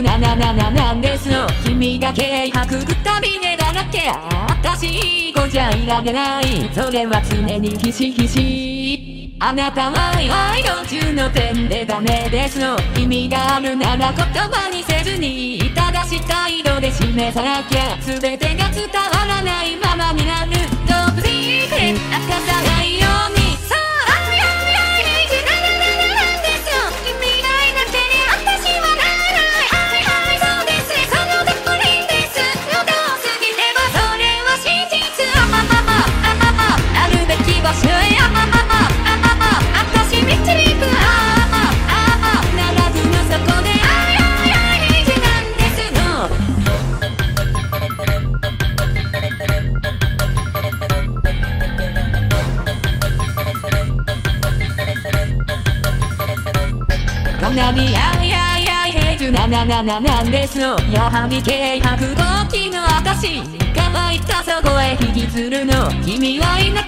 77なんですの君が計画くくたびねだらけあたしこじゃいられないそれは常にひしひしあなたは愛道中の点でダメですの意味があるなら言葉にせずに正しい態度で示さなきゃ全てが伝わらないなにあいあいあいへつなななななんですの。やはり軽薄好機の証乾いたそこへ引きずるの。君はいな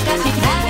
abrazo y gracias.